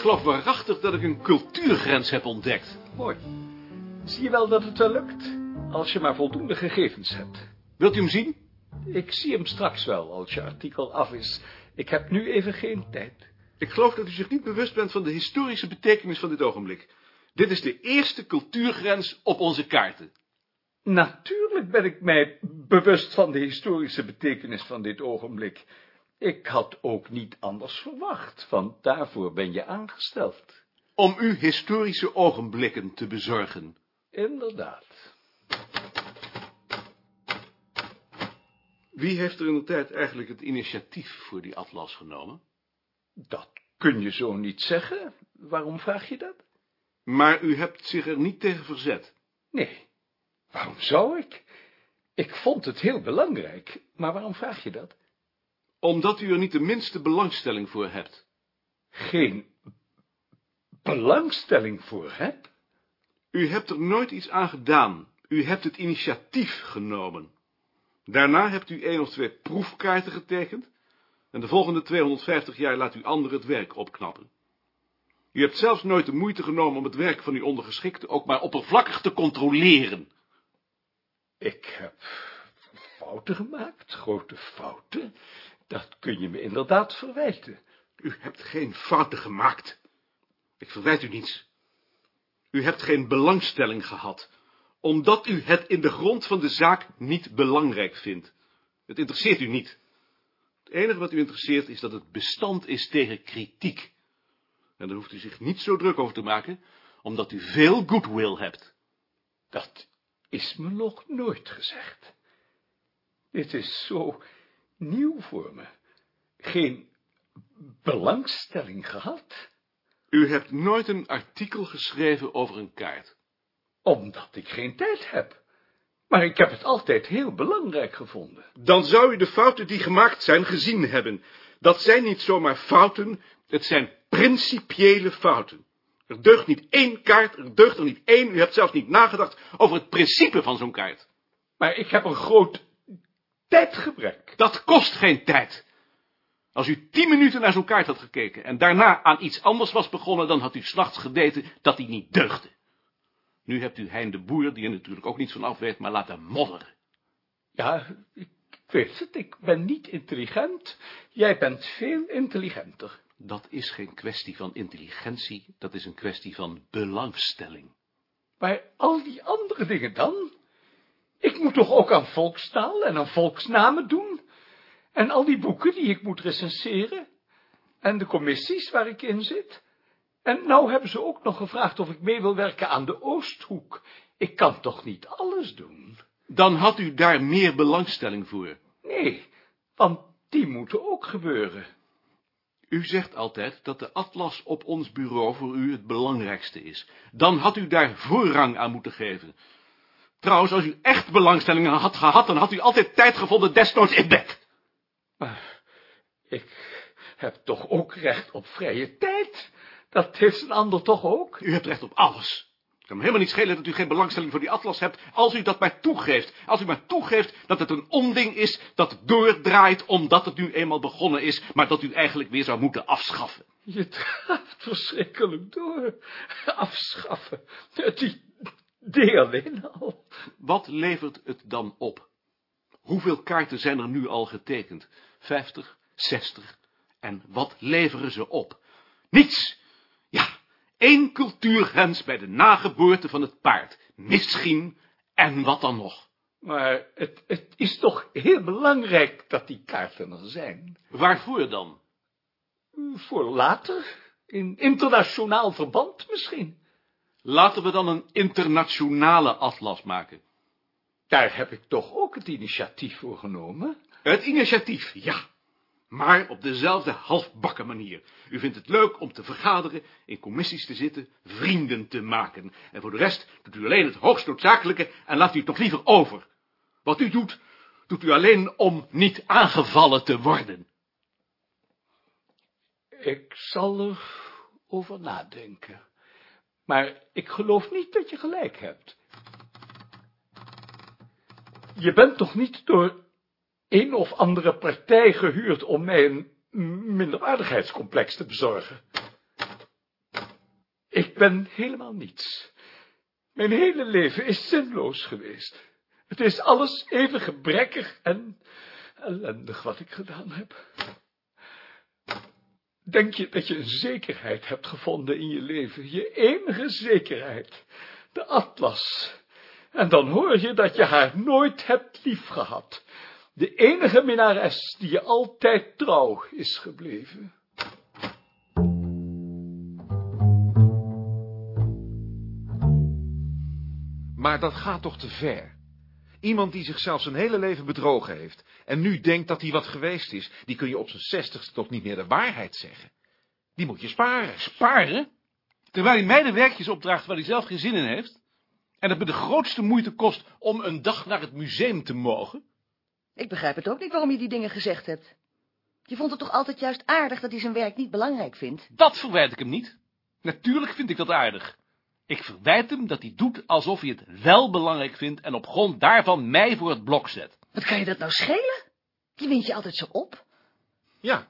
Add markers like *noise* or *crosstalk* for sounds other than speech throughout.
geloof waarachtig dat ik een cultuurgrens heb ontdekt. Mooi. Zie je wel dat het wel lukt? Als je maar voldoende gegevens hebt. Wilt u hem zien? Ik zie hem straks wel, als je artikel af is. Ik heb nu even geen tijd. Ik geloof dat u zich niet bewust bent van de historische betekenis van dit ogenblik. Dit is de eerste cultuurgrens op onze kaarten. Natuurlijk ben ik mij bewust van de historische betekenis van dit ogenblik. Ik had ook niet anders verwacht, want daarvoor ben je aangesteld. Om u historische ogenblikken te bezorgen. Inderdaad. Wie heeft er in de tijd eigenlijk het initiatief voor die atlas genomen? Dat kun je zo niet zeggen. Waarom vraag je dat? Maar u hebt zich er niet tegen verzet. Nee, waarom zou ik? Ik vond het heel belangrijk, maar waarom vraag je dat? Omdat u er niet de minste belangstelling voor hebt. Geen belangstelling voor heb? U hebt er nooit iets aan gedaan. U hebt het initiatief genomen. Daarna hebt u één of twee proefkaarten getekend, en de volgende 250 jaar laat u anderen het werk opknappen. U hebt zelfs nooit de moeite genomen om het werk van uw ondergeschikte ook maar oppervlakkig te controleren. Ik heb fouten gemaakt, grote fouten. Dat kun je me inderdaad verwijten. U hebt geen fouten gemaakt. Ik verwijt u niets. U hebt geen belangstelling gehad, omdat u het in de grond van de zaak niet belangrijk vindt. Het interesseert u niet. Het enige wat u interesseert is dat het bestand is tegen kritiek. En daar hoeft u zich niet zo druk over te maken, omdat u veel goodwill hebt. Dat is me nog nooit gezegd. Dit is zo nieuw voor me. Geen belangstelling gehad. U hebt nooit een artikel geschreven over een kaart. Omdat ik geen tijd heb. Maar ik heb het altijd heel belangrijk gevonden. Dan zou u de fouten die gemaakt zijn gezien hebben. Dat zijn niet zomaar fouten, het zijn principiële fouten. Er deugt niet één kaart, er deugt er niet één. U hebt zelfs niet nagedacht over het principe van zo'n kaart. Maar ik heb een groot tijdgebrek. Dat kost geen tijd. Als u tien minuten naar zo'n kaart had gekeken en daarna aan iets anders was begonnen, dan had u s'nachts geweten dat die niet deugde. Nu hebt u Hein de Boer, die er natuurlijk ook niets van af weet, maar laten modderen. Ja, ik weet het, ik ben niet intelligent. Jij bent veel intelligenter. Dat is geen kwestie van intelligentie, dat is een kwestie van belangstelling. Maar al die andere dingen dan? Ik moet toch ook aan volkstaal en aan volksnamen doen? En al die boeken die ik moet recenseren? En de commissies waar ik in zit? En nou hebben ze ook nog gevraagd of ik mee wil werken aan de Oosthoek. Ik kan toch niet alles doen? Dan had u daar meer belangstelling voor. Nee, want die moeten ook gebeuren. U zegt altijd dat de atlas op ons bureau voor u het belangrijkste is. Dan had u daar voorrang aan moeten geven. Trouwens, als u echt belangstelling had gehad, dan had u altijd tijd gevonden desnoods in bed. Maar ik heb toch ook recht op vrije tijd? Dat heeft een ander toch ook? U hebt recht op alles. Het kan me helemaal niet schelen dat u geen belangstelling voor die atlas hebt, als u dat maar toegeeft. Als u maar toegeeft dat het een onding is dat doordraait omdat het nu eenmaal begonnen is, maar dat u eigenlijk weer zou moeten afschaffen. Je draait verschrikkelijk door. Afschaffen. Die alleen al. Wat levert het dan op? Hoeveel kaarten zijn er nu al getekend? Vijftig, zestig. En wat leveren ze op? Niets! Ja, één cultuurgrens bij de nageboorte van het paard. Misschien, en wat dan nog? Maar het, het is toch heel belangrijk dat die kaarten er zijn. Waarvoor dan? Voor later, in internationaal verband misschien. Laten we dan een internationale atlas maken. Daar heb ik toch ook het initiatief voor genomen? Het initiatief, ja. Maar op dezelfde halfbakken manier. U vindt het leuk om te vergaderen, in commissies te zitten, vrienden te maken. En voor de rest doet u alleen het hoogst noodzakelijke en laat u het toch liever over. Wat u doet, doet u alleen om niet aangevallen te worden. Ik zal er over nadenken. Maar ik geloof niet dat je gelijk hebt. Je bent toch niet door een of andere partij gehuurd om mij een minderwaardigheidscomplex te bezorgen? Ik ben helemaal niets. Mijn hele leven is zinloos geweest. Het is alles even gebrekkig en ellendig wat ik gedaan heb. Denk je dat je een zekerheid hebt gevonden in je leven, je enige zekerheid, de atlas. En dan hoor je dat je haar nooit hebt liefgehad. De enige minnares die je altijd trouw is gebleven. Maar dat gaat toch te ver? Iemand die zichzelf zijn hele leven bedrogen heeft en nu denkt dat hij wat geweest is, die kun je op zijn zestigste toch niet meer de waarheid zeggen. Die moet je sparen. Sparen? Terwijl hij mij de werkjes opdraagt waar hij zelf geen zin in heeft? En het me de grootste moeite kost om een dag naar het museum te mogen? Ik begrijp het ook niet waarom je die dingen gezegd hebt. Je vond het toch altijd juist aardig dat hij zijn werk niet belangrijk vindt? Dat verwijt ik hem niet. Natuurlijk vind ik dat aardig. Ik verwijt hem dat hij doet alsof hij het wel belangrijk vindt en op grond daarvan mij voor het blok zet. Wat kan je dat nou schelen? Je wint je altijd zo op. Ja,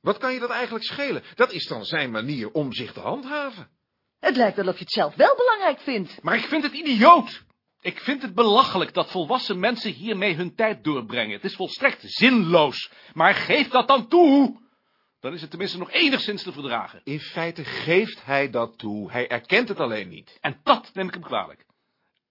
wat kan je dat eigenlijk schelen? Dat is dan zijn manier om zich te handhaven. Het lijkt wel of je het zelf wel belangrijk vindt. Maar ik vind het idioot. Ik vind het belachelijk dat volwassen mensen hiermee hun tijd doorbrengen. Het is volstrekt zinloos. Maar geef dat dan toe. Dan is het tenminste nog enigszins te verdragen. In feite geeft hij dat toe, hij erkent het alleen niet. En dat neem ik hem kwalijk.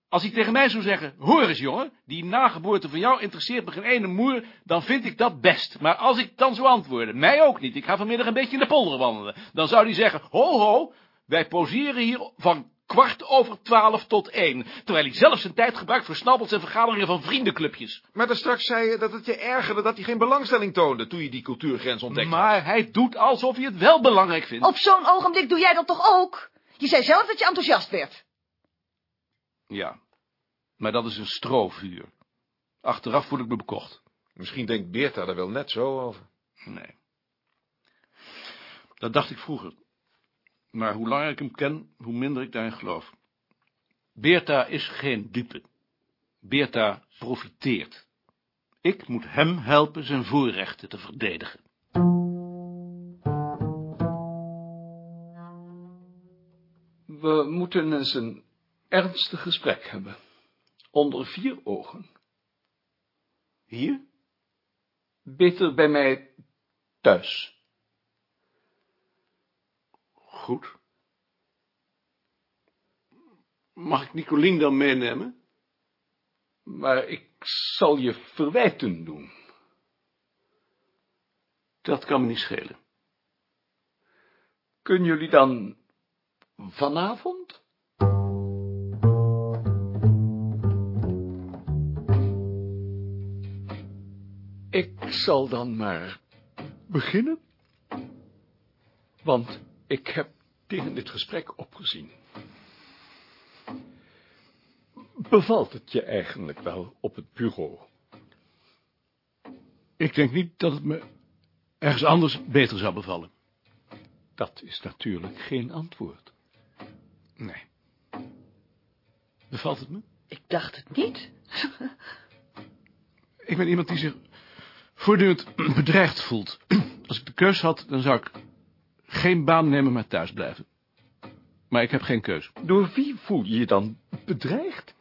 Als hij tegen mij zou zeggen, hoor eens jongen, die nageboorte van jou interesseert me geen ene moer, dan vind ik dat best. Maar als ik dan zou antwoorden, mij ook niet, ik ga vanmiddag een beetje in de polder wandelen, dan zou hij zeggen, ho ho, wij poseren hier van kwart over twaalf tot één, terwijl hij zelf zijn tijd gebruikt voor snabbels en vergaderingen van vriendenclubjes. Maar dan straks zei je dat het je ergerde dat hij geen belangstelling toonde toen je die cultuurgrens ontdekte. Maar hij doet alsof hij het wel belangrijk vindt. Op zo'n ogenblik doe jij dat toch ook? Je zei zelf dat je enthousiast werd. Ja, maar dat is een strovuur. Achteraf voel ik me bekocht. Misschien denkt Beerta er wel net zo over. Nee. Dat dacht ik vroeger. Maar hoe langer ik hem ken, hoe minder ik daarin geloof. Beerta is geen dupe. Beerta profiteert. Ik moet hem helpen zijn voorrechten te verdedigen. We moeten eens een ernstig gesprek hebben. Onder vier ogen. Hier? Beter bij mij thuis. Goed. Mag ik Nicolien dan meenemen? Maar ik zal je verwijten doen. Dat kan me niet schelen. Kunnen jullie dan vanavond? Ik zal dan maar beginnen, want ik heb tegen dit gesprek opgezien. Bevalt het je eigenlijk wel op het bureau? Ik denk niet dat het me ergens anders beter zou bevallen. Dat is natuurlijk geen antwoord. Nee. Bevalt het me? Ik dacht het niet. *laughs* Ik ben iemand die zich voortdurend bedreigd voelt. Als ik de keus had, dan zou ik geen baan nemen, maar thuis blijven. Maar ik heb geen keus. Door wie voel je je dan bedreigd?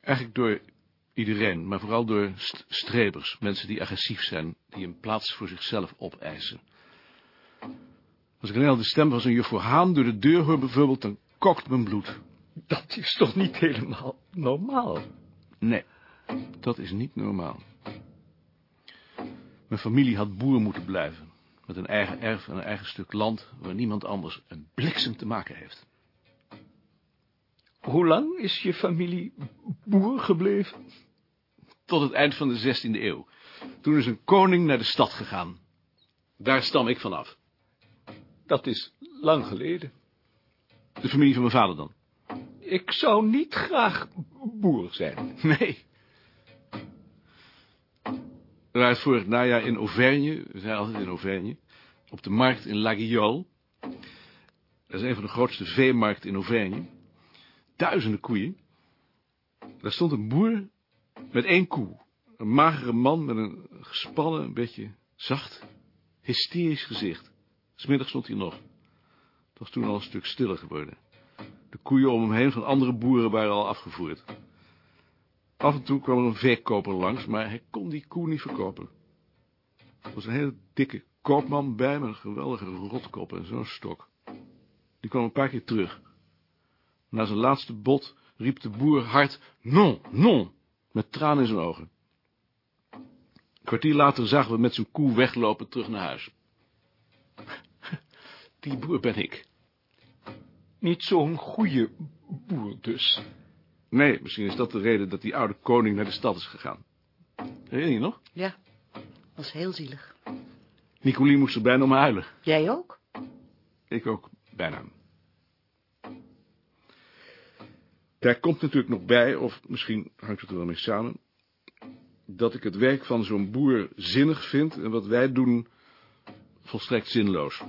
Eigenlijk door iedereen, maar vooral door st strebers. Mensen die agressief zijn, die een plaats voor zichzelf opeisen. Als ik alleen al de stem van zo'n juffrouw Haan door de deur hoor bijvoorbeeld, dan kokt mijn bloed. Dat is toch niet helemaal normaal? Nee, dat is niet normaal. Mijn familie had boer moeten blijven. Met een eigen erf en een eigen stuk land... waar niemand anders een bliksem te maken heeft. Hoe lang is je familie boer gebleven? Tot het eind van de 16e eeuw. Toen is een koning naar de stad gegaan. Daar stam ik vanaf. Dat is lang geleden. De familie van mijn vader dan? Ik zou niet graag boer zijn. Nee. Waren vorig najaar in Auvergne, we zijn altijd in Auvergne, op de markt in La Guiole. Dat is een van de grootste veemarkten in Auvergne. Duizenden koeien. Daar stond een boer met één koe. Een magere man met een gespannen, een beetje zacht, hysterisch gezicht. Smiddag stond hij nog. Het was toen al een stuk stiller geworden. De koeien om hem heen van andere boeren waren al afgevoerd. Af en toe kwam er een veekoper langs, maar hij kon die koe niet verkopen. Er was een hele dikke koopman bij met een geweldige rotkop en zo'n stok. Die kwam een paar keer terug. Na zijn laatste bod riep de boer hard, non, non, met tranen in zijn ogen. Een kwartier later zagen we met zijn koe weglopen terug naar huis. *laughs* Die boer ben ik. Niet zo'n goede boer dus. Nee, misschien is dat de reden dat die oude koning naar de stad is gegaan. Herinner je nog? Ja, was heel zielig. Nicolien moest er bijna om huilen. Jij ook? Ik ook, bijna. Daar komt natuurlijk nog bij, of misschien hangt het er wel mee samen, dat ik het werk van zo'n boer zinnig vind en wat wij doen volstrekt zinloos.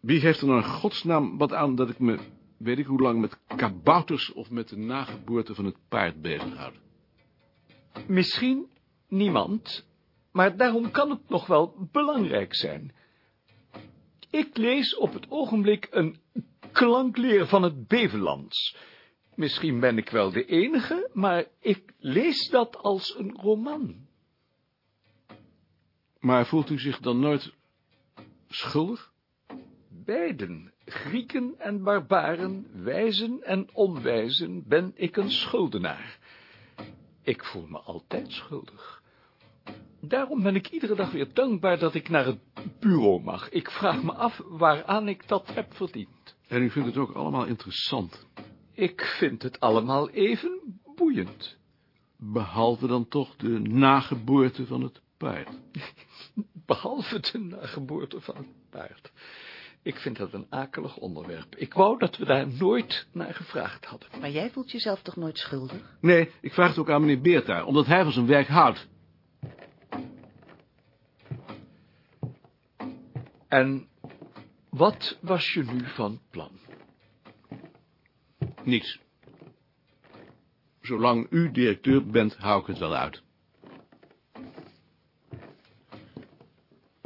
Wie heeft er nou in godsnaam wat aan dat ik me, weet ik hoe lang, met kabouters of met de nageboorte van het paard bezighoud? Misschien niemand, maar daarom kan het nog wel belangrijk zijn. Ik lees op het ogenblik een klankleer van het Bevelands. Misschien ben ik wel de enige, maar ik lees dat als een roman. Maar voelt u zich dan nooit schuldig? Beiden, Grieken en barbaren, wijzen en onwijzen, ben ik een schuldenaar. Ik voel me altijd schuldig. Daarom ben ik iedere dag weer dankbaar dat ik naar het bureau mag. Ik vraag me af waaraan ik dat heb verdiend. En u vindt het ook allemaal interessant. Ik vind het allemaal even boeiend. Behalve dan toch de nageboorte van het paard. *laughs* Behalve de nageboorte van het paard. Ik vind dat een akelig onderwerp. Ik wou dat we daar nooit naar gevraagd hadden. Maar jij voelt jezelf toch nooit schuldig? Nee, ik vraag het ook aan meneer Beerta, omdat hij van zijn werk houdt. En wat was je nu van plan? Niets. Zolang u directeur bent, hou ik het wel uit.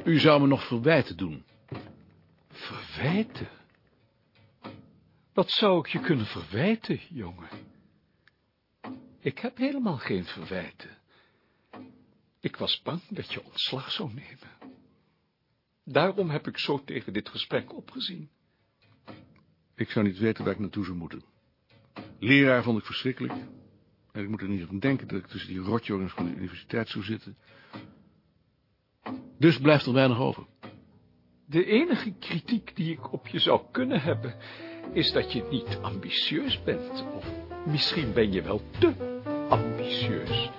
U zou me nog verwijten doen. Verwijten? Wat zou ik je kunnen verwijten, jongen? Ik heb helemaal geen verwijten. Ik was bang dat je ontslag zou nemen. Daarom heb ik zo tegen dit gesprek opgezien. Ik zou niet weten waar ik naartoe zou moeten. Leraar vond ik verschrikkelijk. En ik moet er niet aan denken dat ik tussen die rotjongens van de universiteit zou zitten. Dus blijft er weinig over. De enige kritiek die ik op je zou kunnen hebben, is dat je niet ambitieus bent. Of misschien ben je wel te ambitieus.